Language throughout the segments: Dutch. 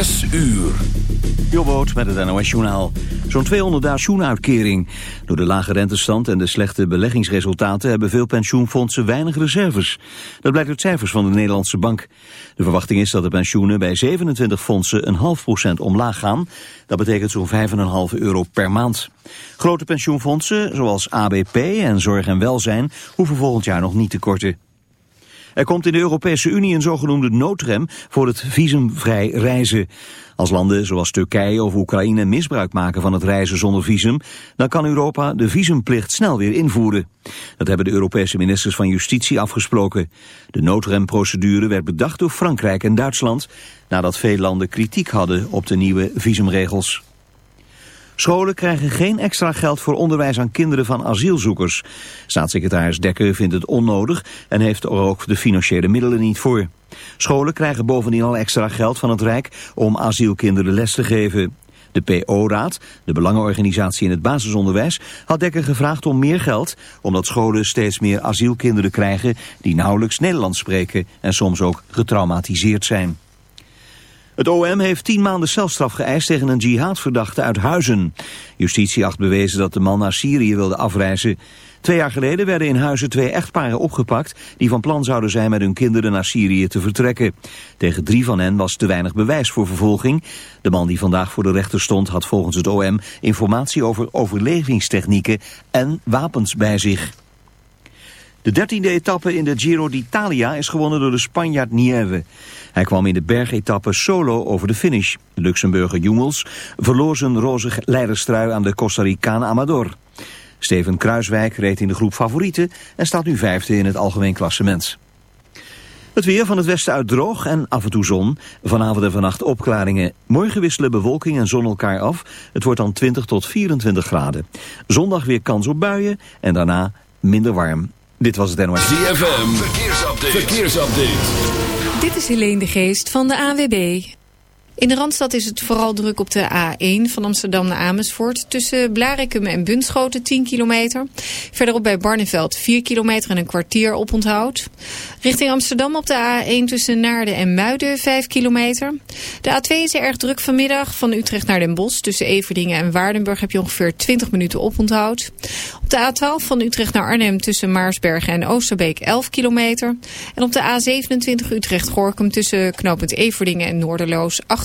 6 uur. Jobboot met het NOS Journaal. Zo'n 200 pensioenuitkering. Door de lage rentestand en de slechte beleggingsresultaten... hebben veel pensioenfondsen weinig reserves. Dat blijkt uit cijfers van de Nederlandse Bank. De verwachting is dat de pensioenen bij 27 fondsen... een half procent omlaag gaan. Dat betekent zo'n 5,5 euro per maand. Grote pensioenfondsen, zoals ABP en Zorg en Welzijn... hoeven volgend jaar nog niet te korten. Er komt in de Europese Unie een zogenoemde noodrem voor het visumvrij reizen. Als landen zoals Turkije of Oekraïne misbruik maken van het reizen zonder visum, dan kan Europa de visumplicht snel weer invoeren. Dat hebben de Europese ministers van Justitie afgesproken. De noodremprocedure werd bedacht door Frankrijk en Duitsland, nadat veel landen kritiek hadden op de nieuwe visumregels. Scholen krijgen geen extra geld voor onderwijs aan kinderen van asielzoekers. Staatssecretaris Dekker vindt het onnodig en heeft er ook de financiële middelen niet voor. Scholen krijgen bovendien al extra geld van het Rijk om asielkinderen les te geven. De PO-raad, de belangenorganisatie in het basisonderwijs, had Dekker gevraagd om meer geld, omdat scholen steeds meer asielkinderen krijgen die nauwelijks Nederlands spreken en soms ook getraumatiseerd zijn. Het OM heeft tien maanden celstraf geëist tegen een jihadverdachte uit Huizen. Justitie acht bewezen dat de man naar Syrië wilde afreizen. Twee jaar geleden werden in Huizen twee echtparen opgepakt... die van plan zouden zijn met hun kinderen naar Syrië te vertrekken. Tegen drie van hen was te weinig bewijs voor vervolging. De man die vandaag voor de rechter stond had volgens het OM... informatie over overlevingstechnieken en wapens bij zich. De dertiende etappe in de Giro d'Italia is gewonnen door de Spanjaard Nieve. Hij kwam in de bergetappe solo over de finish. De Luxemburger Jungels verloor zijn roze leiderstrui aan de Costa Ricaan Amador. Steven Kruiswijk reed in de groep favorieten en staat nu vijfde in het algemeen klassement. Het weer van het westen uit droog en af en toe zon. Vanavond en vannacht opklaringen. Morgen wisselen bewolking en zon elkaar af. Het wordt dan 20 tot 24 graden. Zondag weer kans op buien en daarna minder warm. Dit was het NOS. ZFM, verkeersupdate. verkeersupdate. Dit is Helene de Geest van de AWB. In de Randstad is het vooral druk op de A1 van Amsterdam naar Amersfoort. Tussen Blarikum en Bunschoten 10 kilometer. Verderop bij Barneveld 4 kilometer en een kwartier op onthoud. Richting Amsterdam op de A1 tussen Naarden en Muiden 5 kilometer. De A2 is erg druk vanmiddag van Utrecht naar Den Bosch. Tussen Everdingen en Waardenburg heb je ongeveer 20 minuten op onthoud. Op de A12 van Utrecht naar Arnhem tussen Maarsbergen en Oosterbeek 11 kilometer. En op de A27 Utrecht-Gorkum tussen knooppunt Everdingen en Noorderloos 8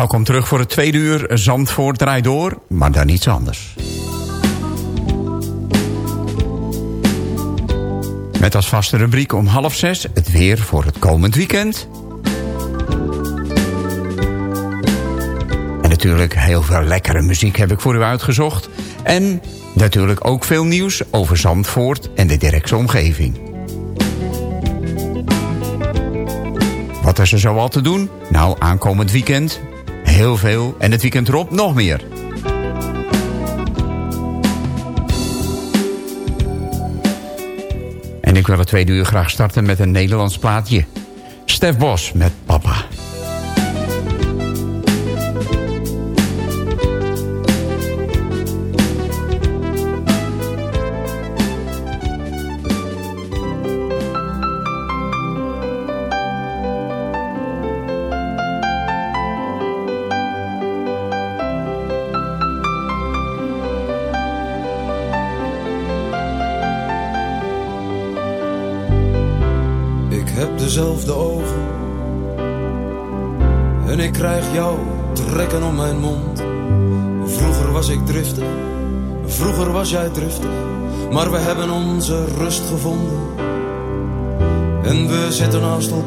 Welkom terug voor het tweede uur. Zandvoort draait door, maar dan iets anders. Met als vaste rubriek om half zes het weer voor het komend weekend. En natuurlijk heel veel lekkere muziek heb ik voor u uitgezocht. En natuurlijk ook veel nieuws over Zandvoort en de directe omgeving. Wat is er zo al te doen? Nou, aankomend weekend heel veel en het weekend erop nog meer. En ik wil het tweede uur graag starten met een Nederlands plaatje. Stef Bos met Papa.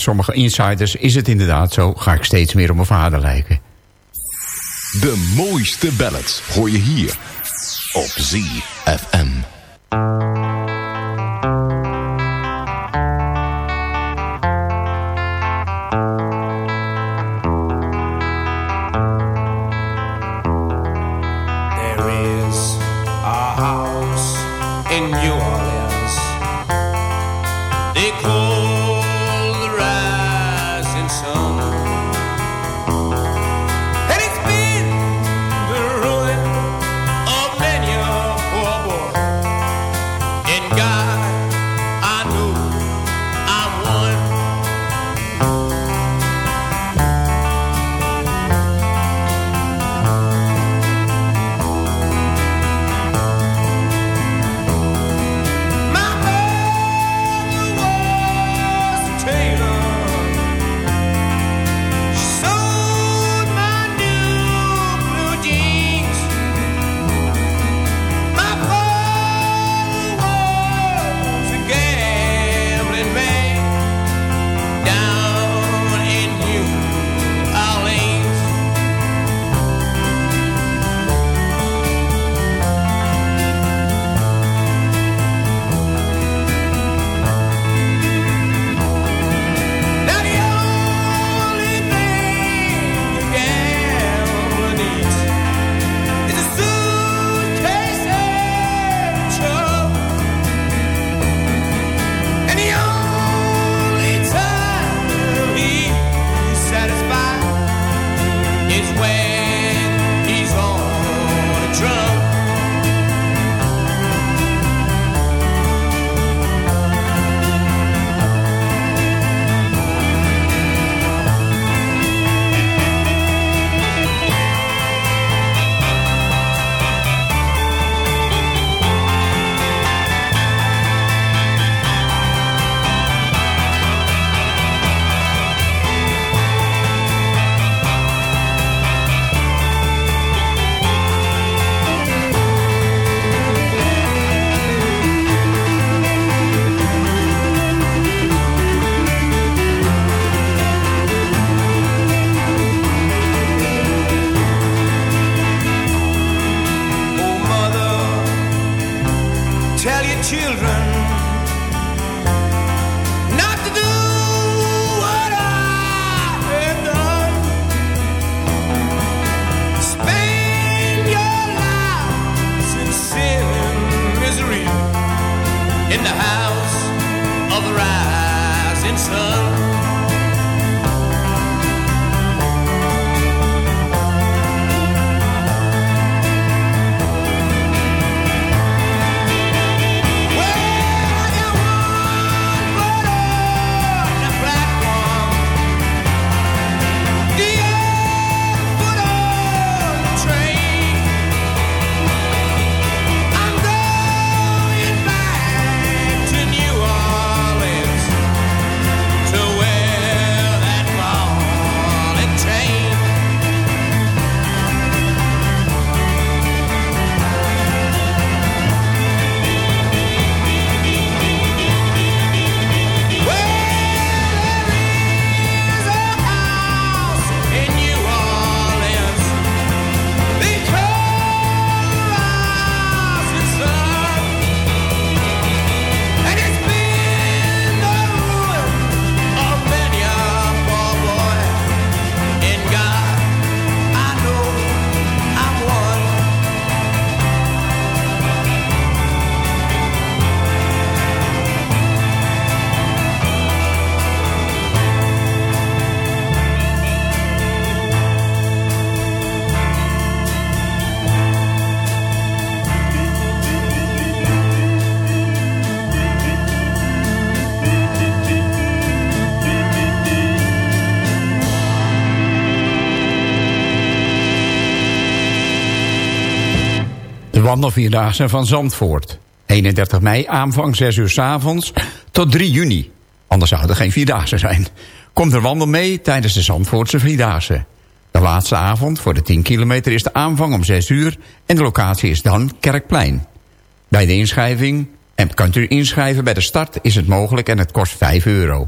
Sommige insiders is het inderdaad zo. Ga ik steeds meer op mijn vader lijken. De mooiste ballads hoor je hier op ZFM. Wandelvierdaagse van Zandvoort. 31 mei, aanvang 6 uur s avonds tot 3 juni. Anders zou er geen Vierdaagse zijn. Komt er wandel mee tijdens de Zandvoortse Vierdaagse. De laatste avond voor de 10 kilometer is de aanvang om 6 uur... en de locatie is dan Kerkplein. Bij de inschrijving, en kunt u inschrijven bij de start, is het mogelijk en het kost 5 euro.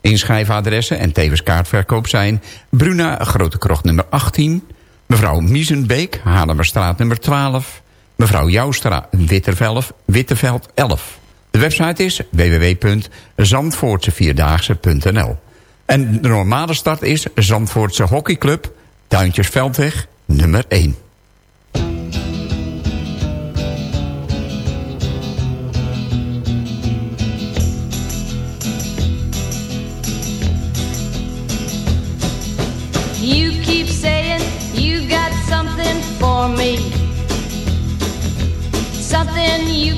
Inschrijfadressen en tevens kaartverkoop zijn... Bruna, Grote Krocht nummer 18... mevrouw Miesenbeek, Haarlemmerstraat nummer 12... mevrouw Joustra, Witteveld, Witteveld 11. De website is www.zandvoortsevierdaagse.nl En de normale start is Zandvoortse Hockeyclub... Tuintjesveldweg nummer 1.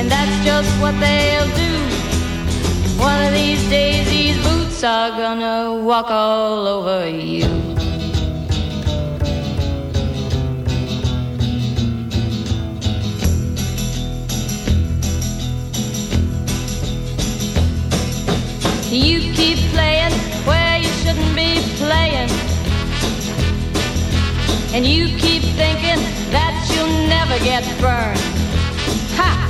and that's just what they'll do. One of these days, these boots are gonna walk all over you. You keep playing where you shouldn't be playing. And you keep thinking that you'll never get burned. Ha!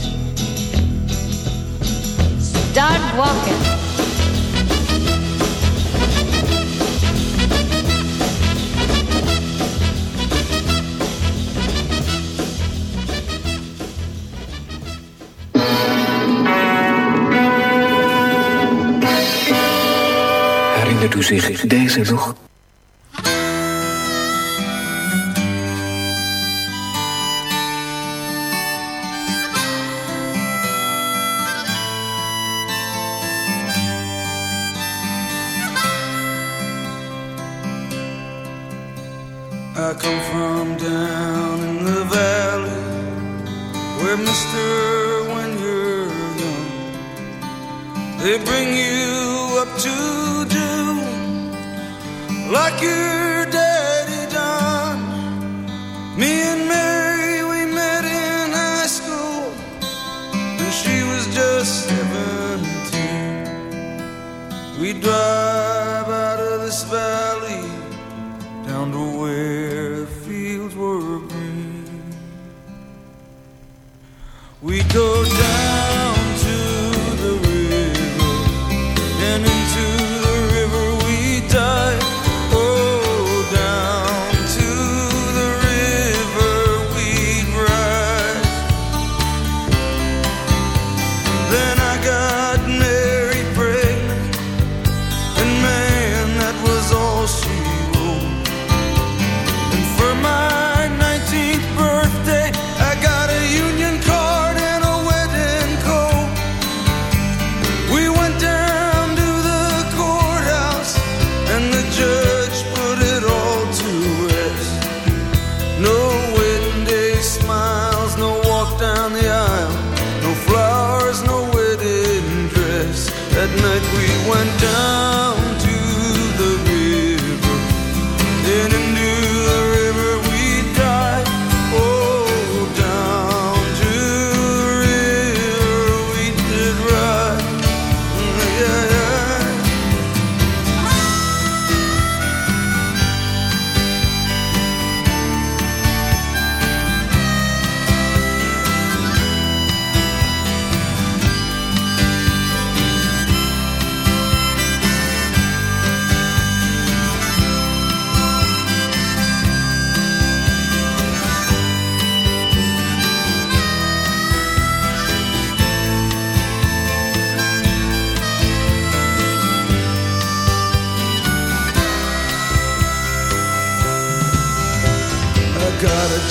Start walking. Herinnert u zich deze nog? dois.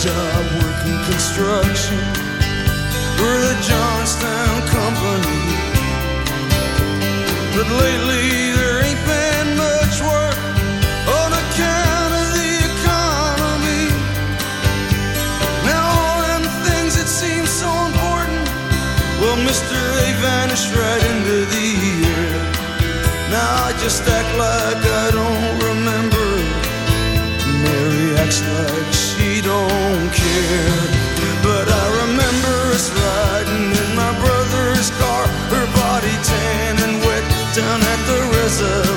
Job working construction for the Johnstown Company. But lately there ain't been much work on account of the economy. Now all them things that seem so important, well, Mister, they vanished right into the air. Now I just act like I down at the reservoir.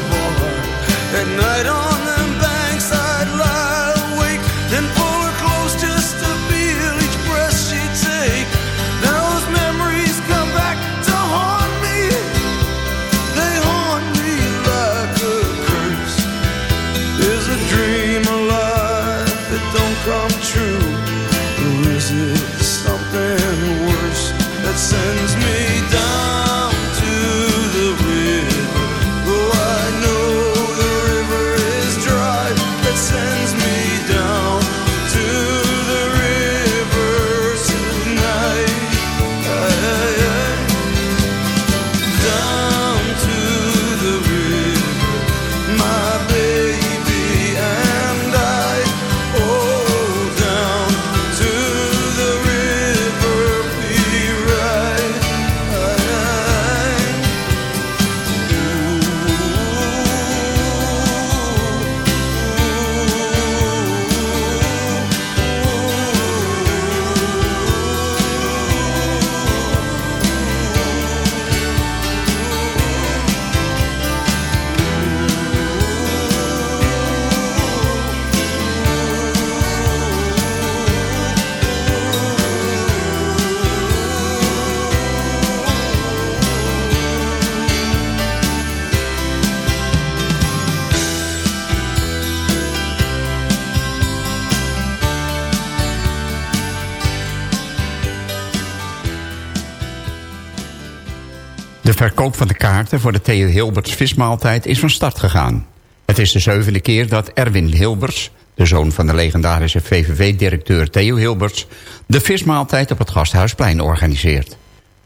Verkoop van de kaarten voor de Theo Hilberts vismaaltijd is van start gegaan. Het is de zevende keer dat Erwin Hilberts, de zoon van de legendarische VVV-directeur Theo Hilberts... de vismaaltijd op het Gasthuisplein organiseert.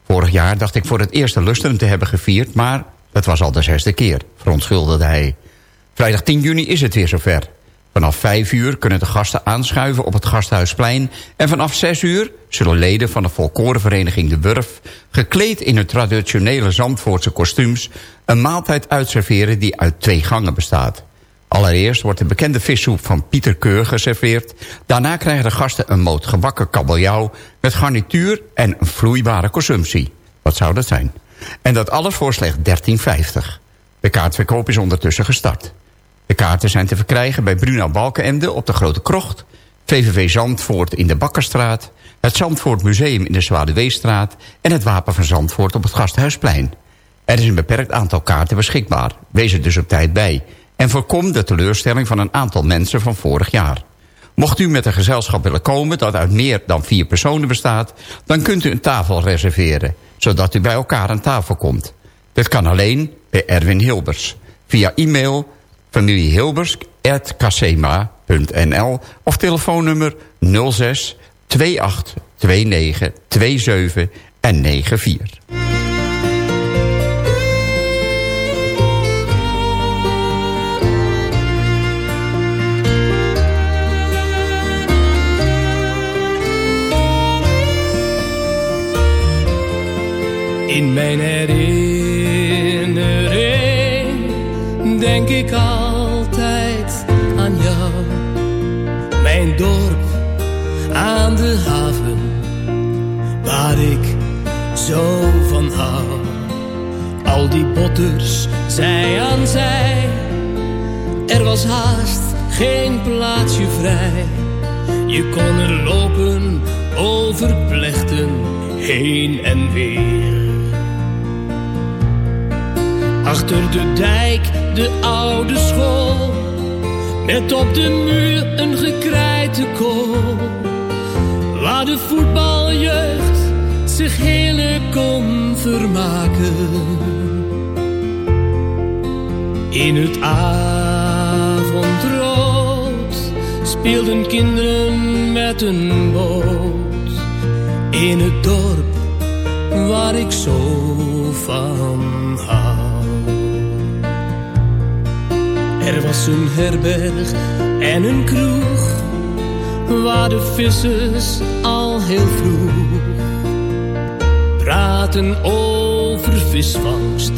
Vorig jaar dacht ik voor het eerst de lustrum te hebben gevierd... maar dat was al de zesde keer, verontschuldigde hij. Vrijdag 10 juni is het weer zover. Vanaf 5 uur kunnen de gasten aanschuiven op het Gasthuisplein... en vanaf 6 uur zullen leden van de volkorenvereniging De Wurf... gekleed in hun traditionele Zandvoortse kostuums... een maaltijd uitserveren die uit twee gangen bestaat. Allereerst wordt de bekende vissoep van Pieter Keur geserveerd. Daarna krijgen de gasten een moot gebakken kabeljauw... met garnituur en een vloeibare consumptie. Wat zou dat zijn? En dat alles voor slechts 13,50. De kaartverkoop is ondertussen gestart. De kaarten zijn te verkrijgen bij Bruna Balkenende op de Grote Krocht... VVV Zandvoort in de Bakkerstraat... het Zandvoort Museum in de Zwaluweestraat... en het Wapen van Zandvoort op het Gasthuisplein. Er is een beperkt aantal kaarten beschikbaar. Wees er dus op tijd bij. En voorkom de teleurstelling van een aantal mensen van vorig jaar. Mocht u met een gezelschap willen komen dat uit meer dan vier personen bestaat... dan kunt u een tafel reserveren, zodat u bij elkaar aan tafel komt. Dit kan alleen bij Erwin Hilbers. Via e-mail familiehilbers.casema.nl of telefoonnummer 06 28 29 27 en 94. In mijn herinnering zo van hou. Al die botters, zij aan zij. Er was haast geen plaatsje vrij. Je kon er lopen over plechten heen en weer. Achter de dijk de oude school. Met op de muur een gekrijte kool. Waar de voetbaljeugd zich heerlijk kon vermaken. In het avondrood speelden kinderen met een boot. In het dorp waar ik zo van hou. Er was een herberg en een kroeg, waar de vissers al heel vroeg praten over visvangst,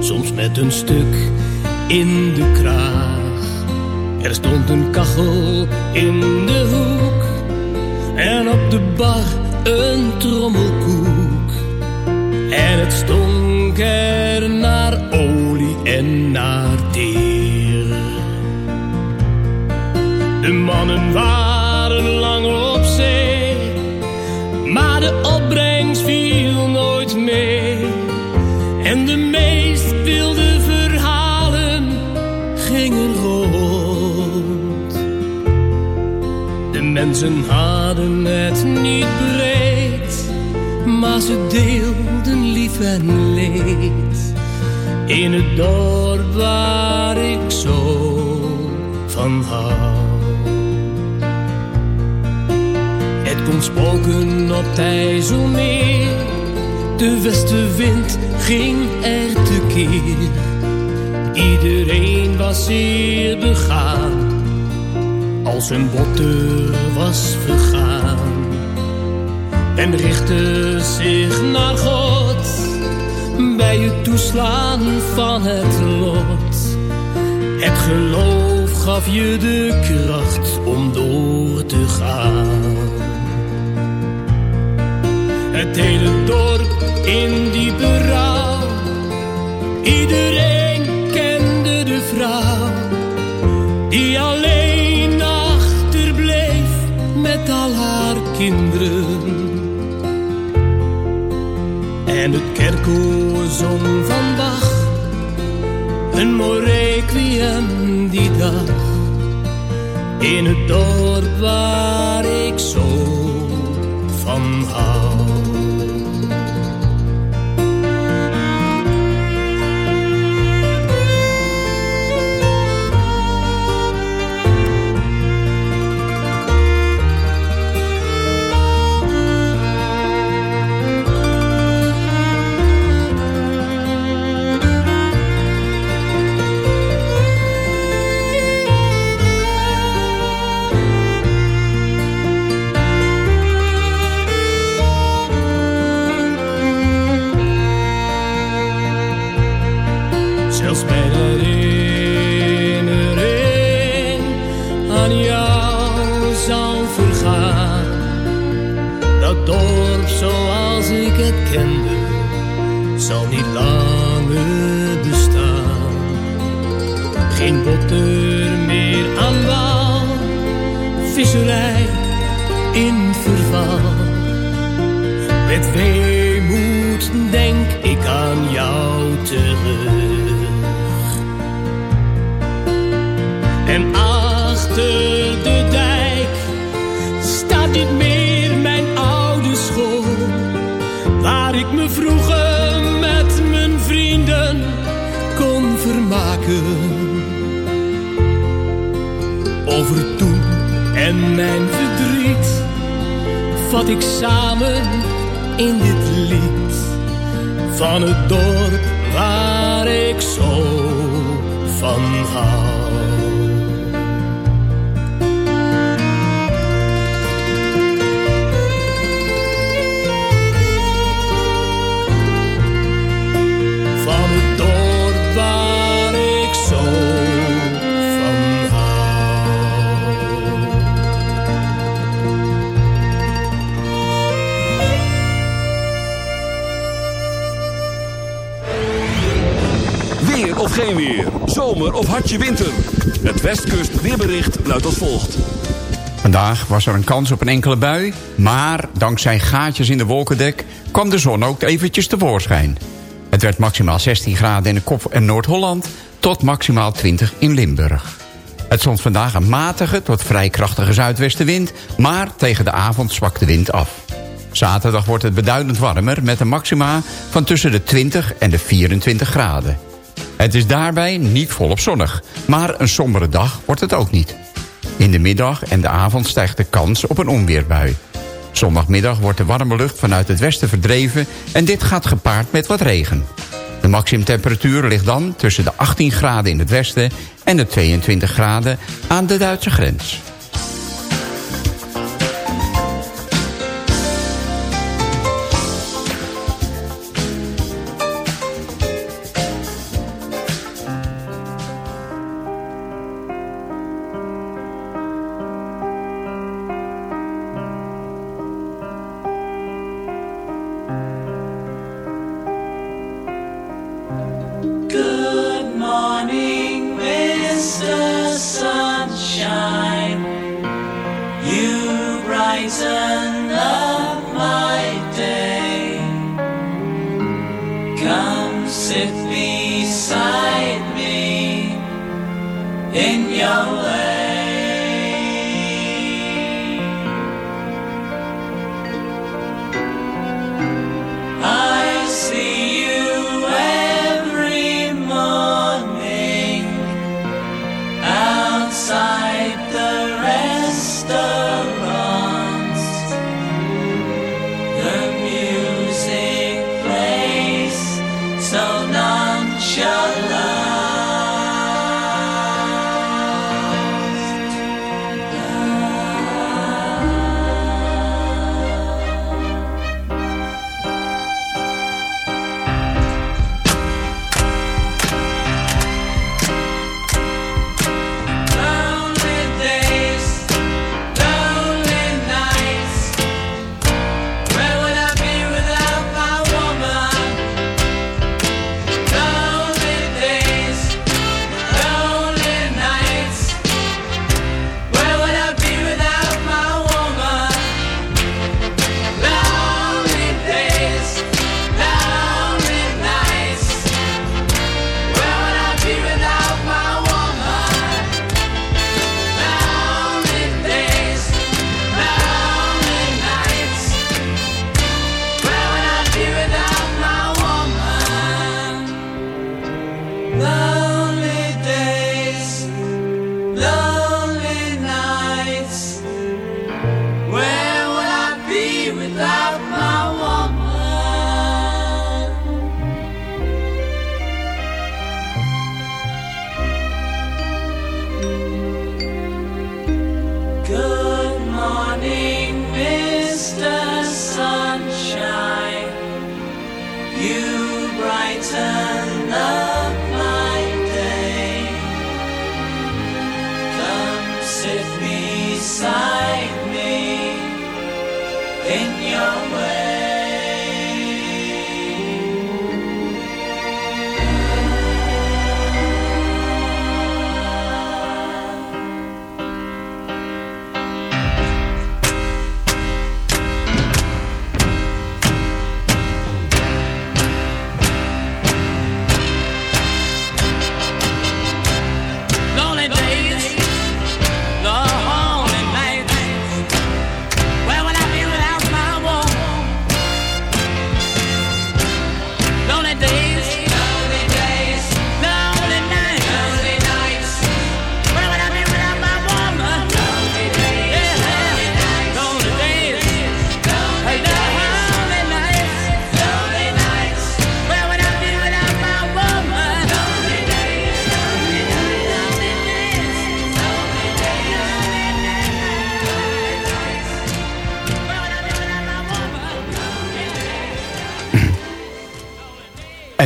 soms met een stuk in de kraag. Er stond een kachel in de hoek en op de bar een trommelkoek. En het stonk er naar olie en naar teer. De mannen waren mensen hadden het niet breed, maar ze deelden lief en leed. In het dorp waar ik zo van hou. Het kon spoken op het IJsselmeer. De westenwind ging er tekeer. Iedereen was zeer begaan. Als een was vergaan. En richtte zich naar God. Bij het toeslaan van het lot. Het geloof gaf je de kracht om door te gaan. Het hele dorp in die berouw. Iedereen En het kerkoor zong van Bach. Een mooi requiem die dag. In het dorp waar ik zo geen weer. Zomer of hartje winter. Het Westkust weerbericht luidt als volgt. Vandaag was er een kans op een enkele bui, maar dankzij gaatjes in de wolkendek kwam de zon ook eventjes tevoorschijn. Het werd maximaal 16 graden in de Kop en Noord-Holland tot maximaal 20 in Limburg. Het stond vandaag een matige tot vrij krachtige zuidwestenwind, maar tegen de avond zwakt de wind af. Zaterdag wordt het beduidend warmer met een maxima van tussen de 20 en de 24 graden. Het is daarbij niet volop zonnig, maar een sombere dag wordt het ook niet. In de middag en de avond stijgt de kans op een onweerbui. Zondagmiddag wordt de warme lucht vanuit het westen verdreven... en dit gaat gepaard met wat regen. De maximumtemperatuur ligt dan tussen de 18 graden in het westen... en de 22 graden aan de Duitse grens.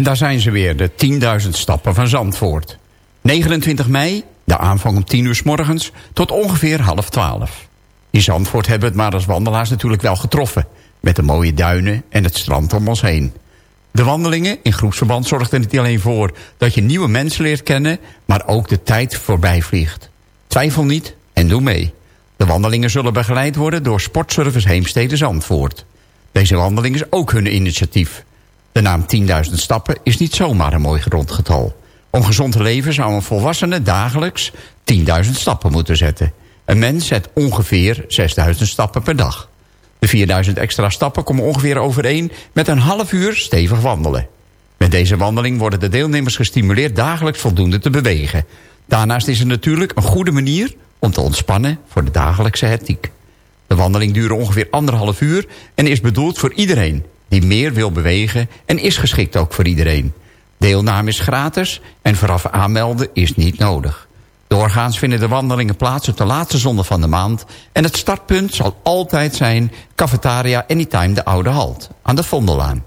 En daar zijn ze weer, de 10.000 stappen van Zandvoort. 29 mei, de aanvang om 10 uur s morgens, tot ongeveer half 12. In Zandvoort hebben we het maar als wandelaars natuurlijk wel getroffen... met de mooie duinen en het strand om ons heen. De wandelingen in groepsverband zorgen er niet alleen voor dat je nieuwe mensen leert kennen, maar ook de tijd voorbij vliegt. Twijfel niet en doe mee. De wandelingen zullen begeleid worden door Sportservice Heemstede Zandvoort. Deze wandeling is ook hun initiatief. De naam 10.000 stappen is niet zomaar een mooi grondgetal. Om gezond te leven zou een volwassene dagelijks 10.000 stappen moeten zetten. Een mens zet ongeveer 6.000 stappen per dag. De 4000 extra stappen komen ongeveer overeen met een half uur stevig wandelen. Met deze wandeling worden de deelnemers gestimuleerd dagelijks voldoende te bewegen. Daarnaast is het natuurlijk een goede manier om te ontspannen voor de dagelijkse hectiek. De wandeling duurt ongeveer anderhalf uur en is bedoeld voor iedereen die meer wil bewegen en is geschikt ook voor iedereen. Deelname is gratis en vooraf aanmelden is niet nodig. Doorgaans vinden de wandelingen plaats op de laatste zondag van de maand... en het startpunt zal altijd zijn Cafetaria Anytime de Oude Halt aan de Vondellaan.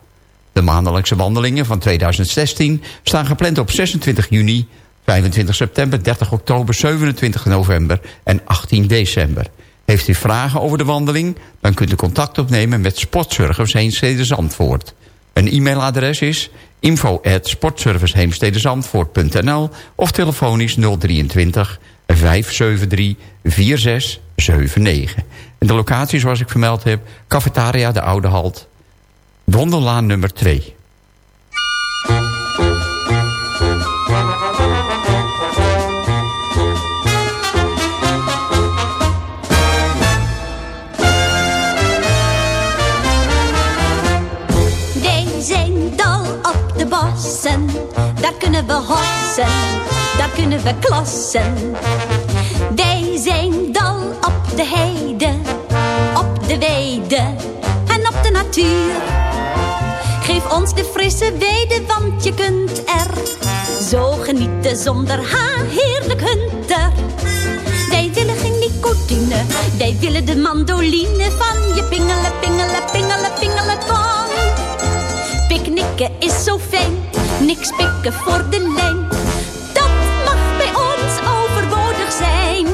De maandelijkse wandelingen van 2016 staan gepland op 26 juni, 25 september, 30 oktober, 27 november en 18 december. Heeft u vragen over de wandeling? Dan kunt u contact opnemen met Sportservice Heemstede Zandvoort. Een e-mailadres is info of telefonisch 023 573 4679. En de locatie zoals ik vermeld heb, Cafetaria de Oude Halt, Wonderlaan nummer 2. We hossen, daar kunnen we klassen. Wij zijn dol op de heide, op de weide en op de natuur. Geef ons de frisse weide, want je kunt er zo genieten zonder haar heerlijk hunter. Wij willen geen nicotine, wij willen de mandoline van je pingelen, pingelen, pingelen, pingelen. Picknicken is zo fijn, niks pikken voor de lijn. Dat mag bij ons overbodig zijn.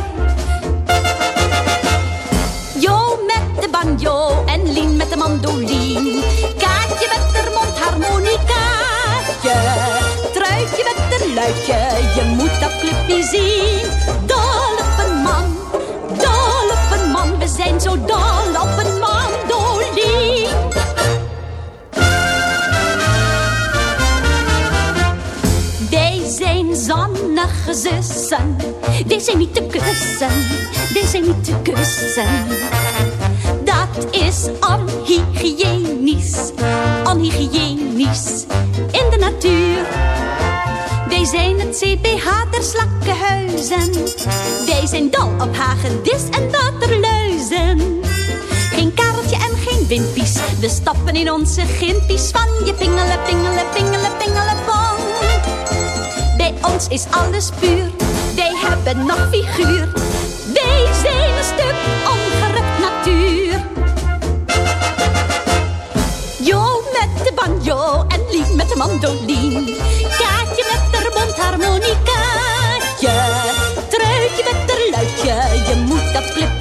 Jo met de banjo en Lien met de mandoline. Kaatje met de mondharmonicaatje. Truitje met de luidje, je moet dat clubje zien. Zussen. Wij zijn niet te kussen. Wij zijn niet te kussen. Dat is onhygiënisch. Onhygiënisch. In de natuur. Wij zijn het CPH der slakkenhuizen. Wij zijn dol op hagedis en waterluizen. Geen kareltje en geen wimpies. We stappen in onze gimpies van je pingelen, pingelen, pingelen, is alles puur. Wij hebben nog figuur. Wij zijn een stuk ongerukt natuur. Jo met de banjo en Lien met de mandoline. Kaatje met de mondharmonicaatje. Truitje met de luidje, je moet dat clipje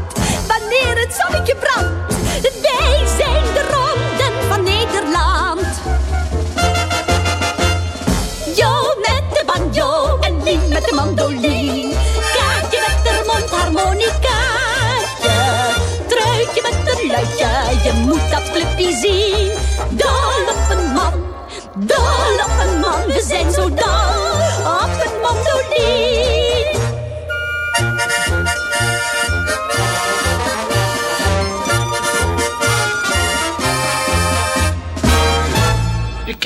het zonnetje brandt. Wij zijn de ronden van Nederland. Jo met de banjo en Lien met de mandoline. Kaatje met de mondharmonicaatje. Truitje met de luidje, je moet dat clubje zien. Dol op een man, dol op een man. We zijn zo dol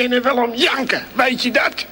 Ik kunnen wel om janken, weet je dat?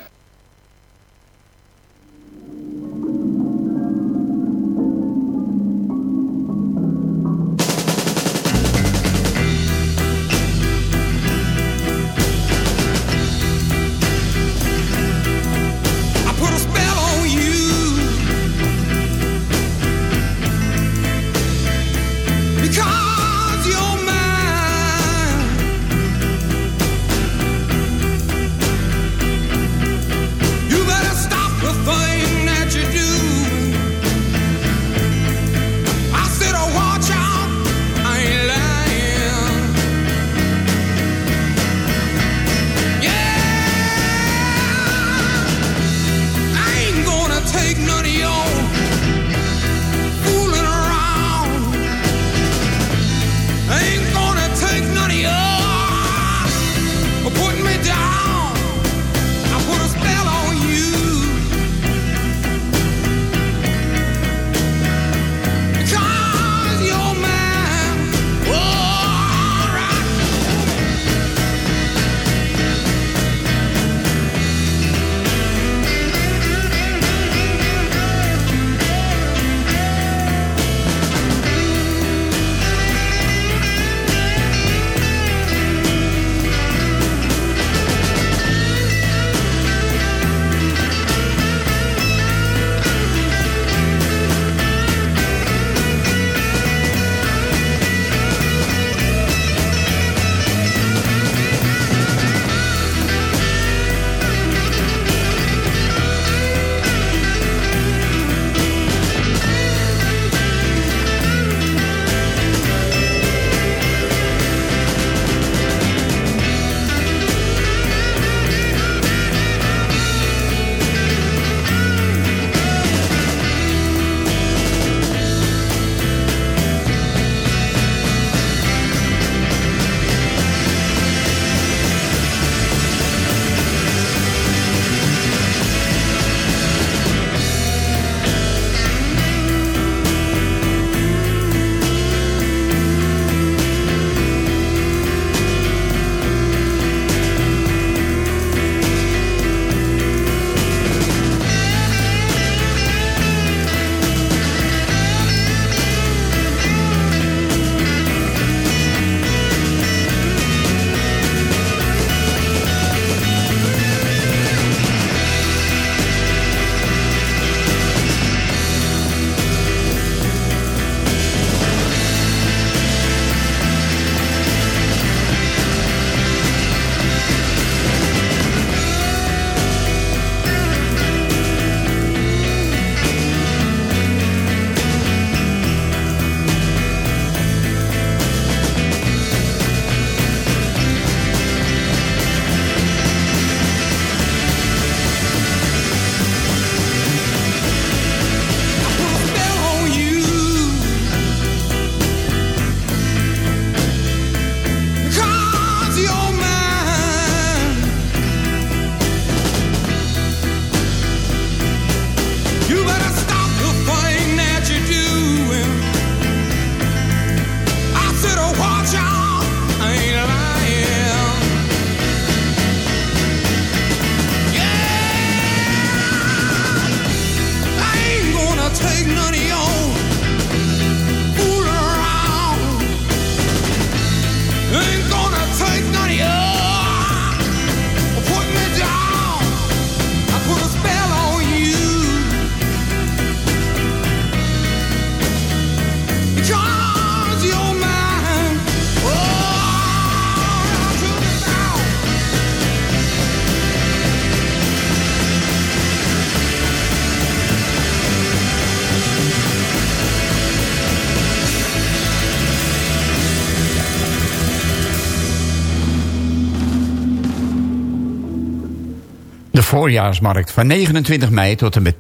Voorjaarsmarkt van 29 mei tot en met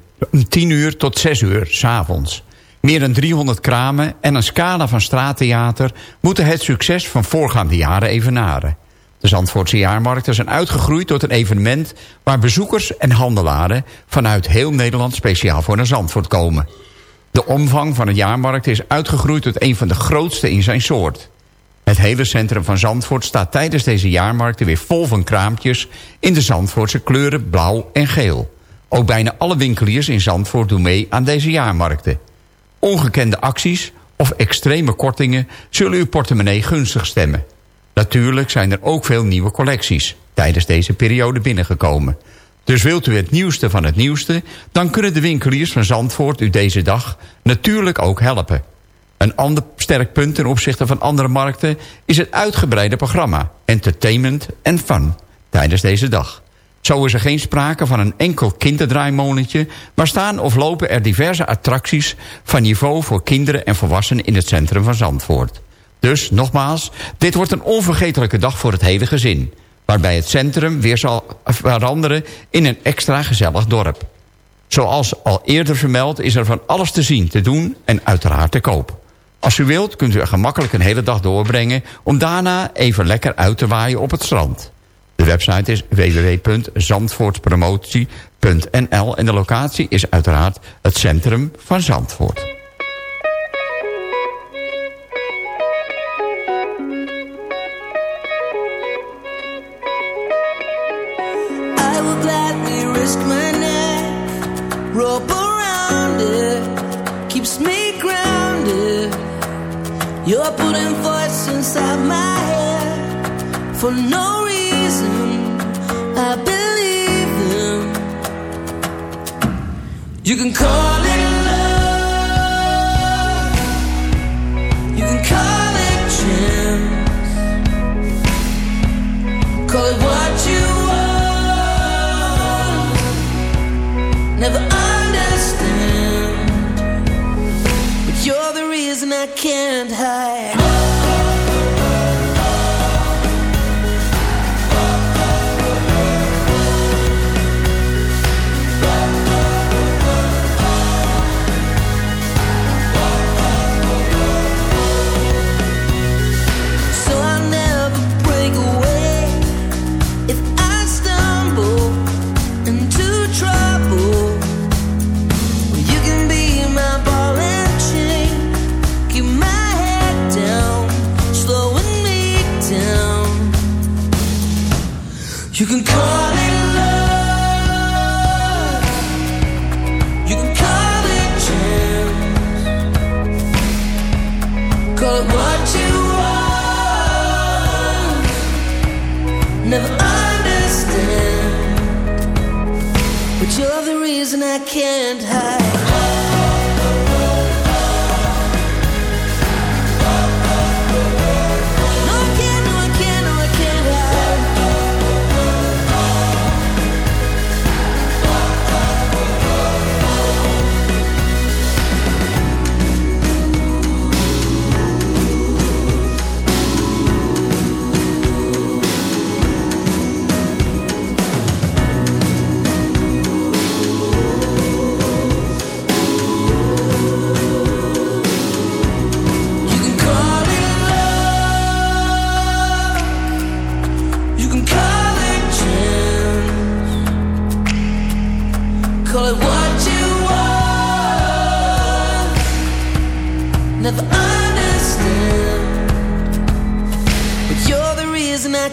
10 uur tot 6 uur s'avonds. Meer dan 300 kramen en een scala van straattheater... moeten het succes van voorgaande jaren evenaren. De Zandvoortse jaarmarkten zijn uitgegroeid tot een evenement... waar bezoekers en handelaren vanuit heel Nederland speciaal voor naar Zandvoort komen. De omvang van de jaarmarkt is uitgegroeid tot een van de grootste in zijn soort. Het hele centrum van Zandvoort staat tijdens deze jaarmarkten weer vol van kraampjes... in de Zandvoortse kleuren blauw en geel. Ook bijna alle winkeliers in Zandvoort doen mee aan deze jaarmarkten. Ongekende acties of extreme kortingen zullen uw portemonnee gunstig stemmen. Natuurlijk zijn er ook veel nieuwe collecties tijdens deze periode binnengekomen. Dus wilt u het nieuwste van het nieuwste... dan kunnen de winkeliers van Zandvoort u deze dag natuurlijk ook helpen. Een ander sterk punt ten opzichte van andere markten... is het uitgebreide programma Entertainment en Fun tijdens deze dag. Zo is er geen sprake van een enkel kinderdraaimolentje... maar staan of lopen er diverse attracties... van niveau voor kinderen en volwassenen in het centrum van Zandvoort. Dus, nogmaals, dit wordt een onvergetelijke dag voor het hele gezin... waarbij het centrum weer zal veranderen in een extra gezellig dorp. Zoals al eerder vermeld is er van alles te zien, te doen en uiteraard te koop. Als u wilt kunt u er gemakkelijk een hele dag doorbrengen... om daarna even lekker uit te waaien op het strand. De website is www.zandvoortpromotie.nl en de locatie is uiteraard het centrum van Zandvoort. You're putting voice inside my head for no reason. I believe them. You can call it love, you can call it chance, call it what you and high.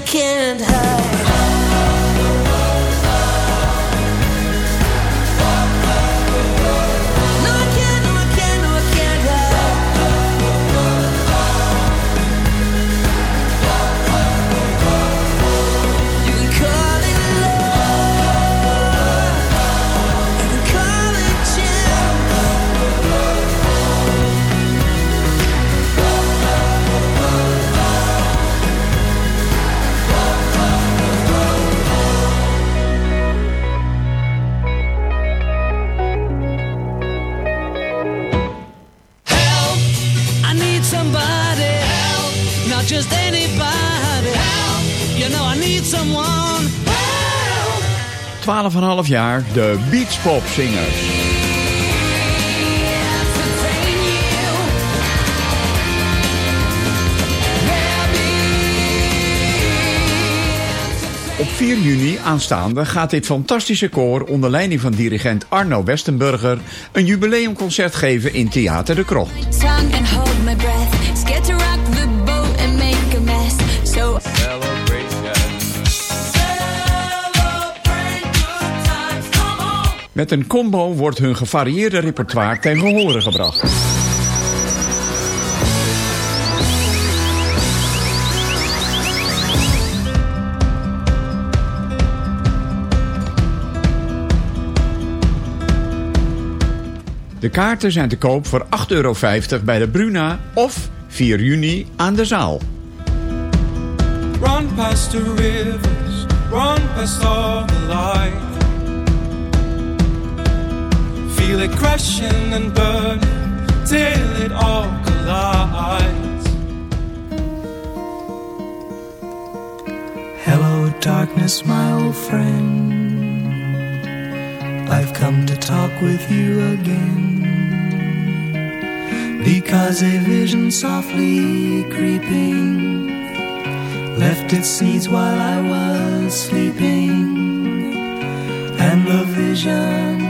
Can't hide. 12,5 jaar, de Beachpop-zingers. Op 4 juni aanstaande gaat dit fantastische koor onder leiding van dirigent Arno Westenburger een jubileumconcert geven in Theater de Krocht. Met een combo wordt hun gevarieerde repertoire ten gehore gebracht. De kaarten zijn te koop voor 8,50 euro bij de Bruna of 4 juni aan de zaal. Run past the rivers, run past all the light. Feel it crashing and burning till it all collides. Hello, darkness, my old friend. I've come to talk with you again. Because a vision softly creeping left its seeds while I was sleeping. And the vision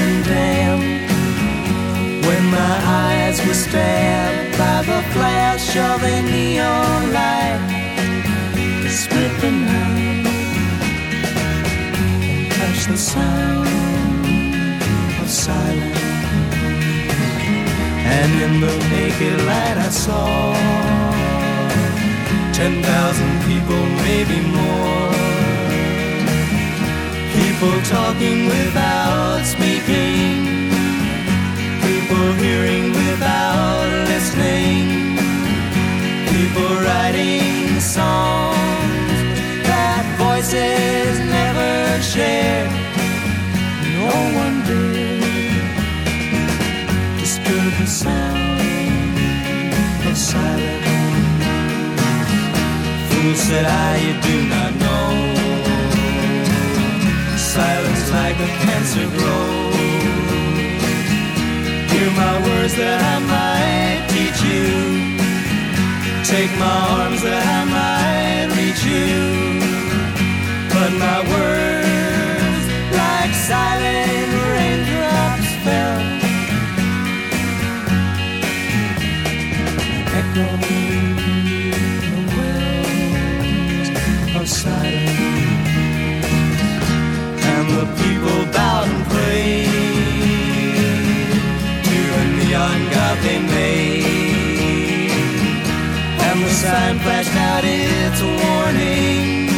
my eyes were stabbed by the flash of a neon light, split the night and touched the sound of silence. And in the naked light I saw ten thousand people, maybe more. People talking without speaking. Hearing without listening. People writing songs that voices never shared. No one did disturb the sound of silence. Fool said I, you do not know. Silence like a cancer grows. Hear my words that I might teach you. Take my arms that I might reach you. But my words, like silent raindrops, fell. Echoing flashed out its warning.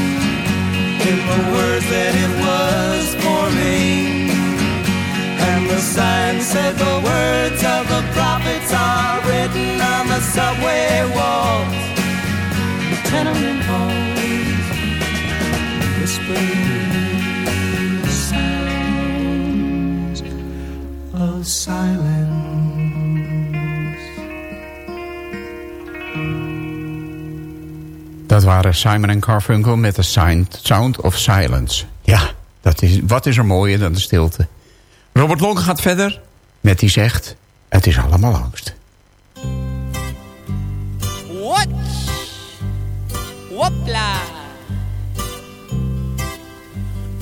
In the words that it was forming. And the sign said the words of the prophets are written on the subway walls, the tenement halls, whispering Dat waren Simon en Garfunkel met de Sound- of Silence. Ja, dat is, wat is er mooier dan de stilte. Robert Lonk gaat verder met die zegt... Het is allemaal angst.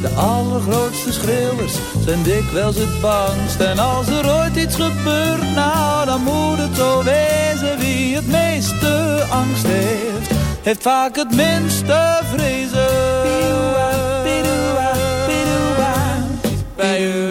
De allergrootste schreeuwers zijn dikwijls het bangst. En als er ooit iets gebeurt, nou dan moet het zo wezen. Wie het meeste angst heeft, heeft vaak het minste vrezen. Bij u,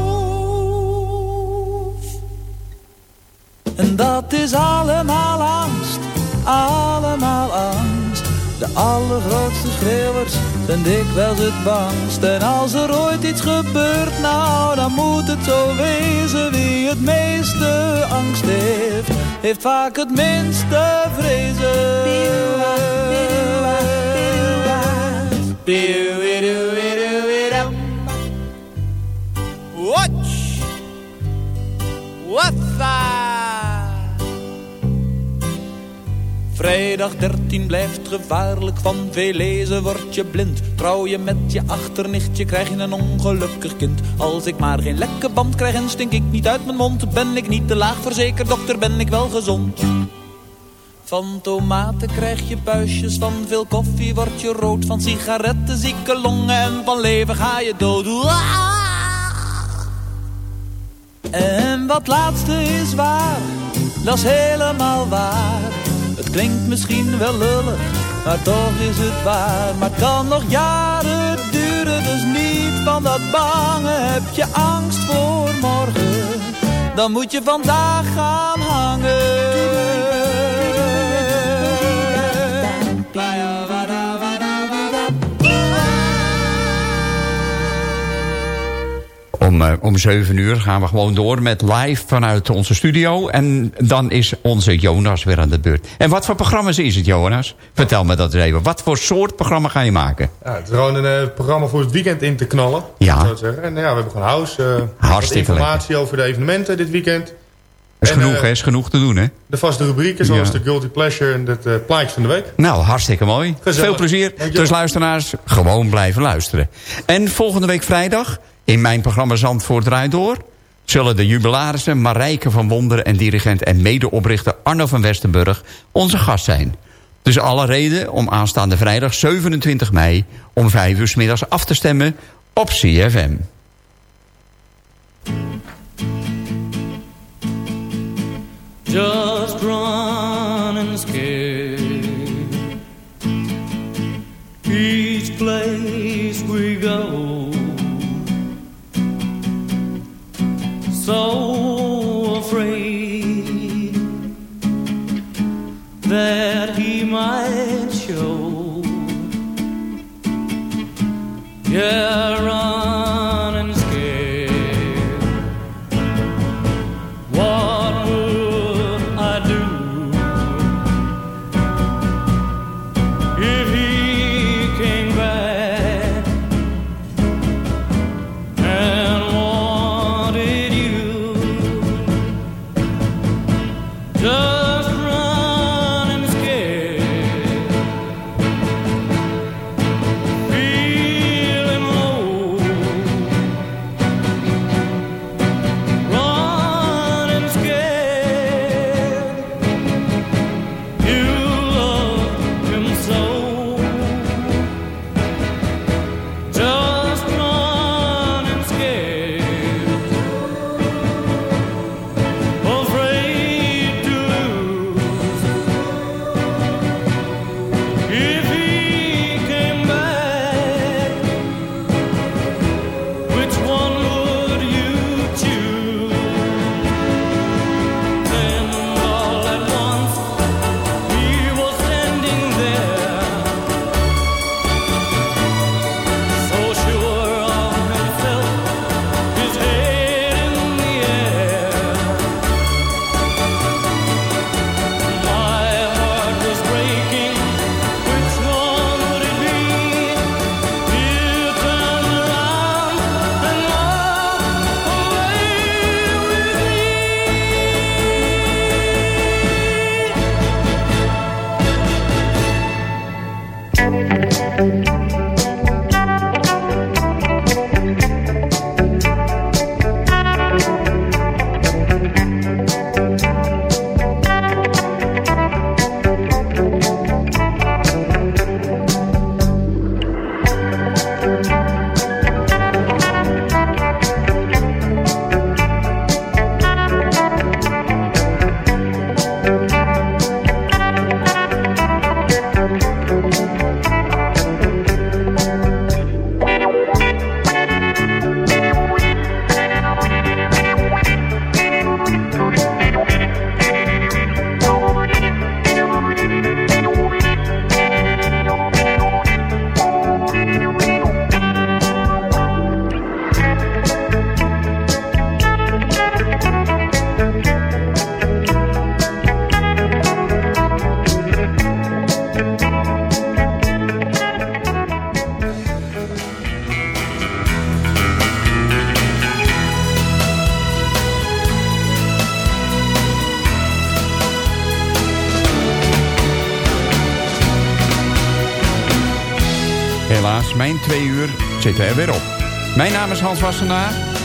En dat is allemaal angst, allemaal angst. De allergrootste schreeuwers zijn dikwijls het bangst. En als er ooit iets gebeurt, nou dan moet het zo wezen. Wie het meeste angst heeft, heeft vaak het minste vrezen. Watch! What's that? Vrijdag 13 blijft gevaarlijk, van veel lezen word je blind. Trouw je met je achternichtje, krijg je een ongelukkig kind. Als ik maar geen lekke band krijg en stink ik niet uit mijn mond... ben ik niet te laag verzekerd, dokter, ben ik wel gezond. Van tomaten krijg je buisjes, van veel koffie word je rood... van sigaretten zieke longen en van leven ga je dood. En wat laatste is waar, dat is helemaal waar. Klinkt misschien wel lullig, maar toch is het waar. Maar kan nog jaren duren, dus niet van dat bange. Heb je angst voor morgen, dan moet je vandaag gaan hangen. Om, eh, om 7 uur gaan we gewoon door met live vanuit onze studio. En dan is onze Jonas weer aan de beurt. En wat voor programma's is het, Jonas? Vertel me dat eens even. Wat voor soort programma ga je maken? Ja, het is gewoon een eh, programma voor het weekend in te knallen. Ja. Zeggen. En ja, we hebben gewoon house. eh, Hartstikke informatie over de evenementen dit weekend. Is En, genoeg, hè? Is genoeg te doen, hè? De vaste rubrieken, zoals Ja. de Guilty Pleasure en het plaatje van de week. Nou, hartstikke mooi. Gezellig. Veel plezier. Dus luisteraars, gewoon blijven luisteren. En volgende week vrijdag, in mijn programma Zandvoort Draait Door... zullen de jubilarissen Marijke van Wonderen en dirigent en medeoprichter Arno van Westenburg onze gast zijn. Dus alle reden om aanstaande vrijdag 27 mei om 5 uur 's middags af te stemmen op CFM. just scared. Each place so afraid that he might show. Yeah,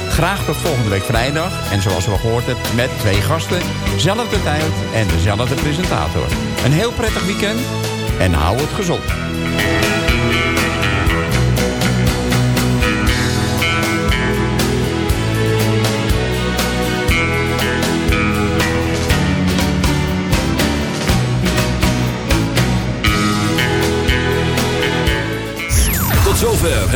Graag tot volgende week vrijdag. En zoals al gehoord hebt, met twee gasten, zelfde tijd en dezelfde presentator. Een heel prettig weekend en hou het gezond.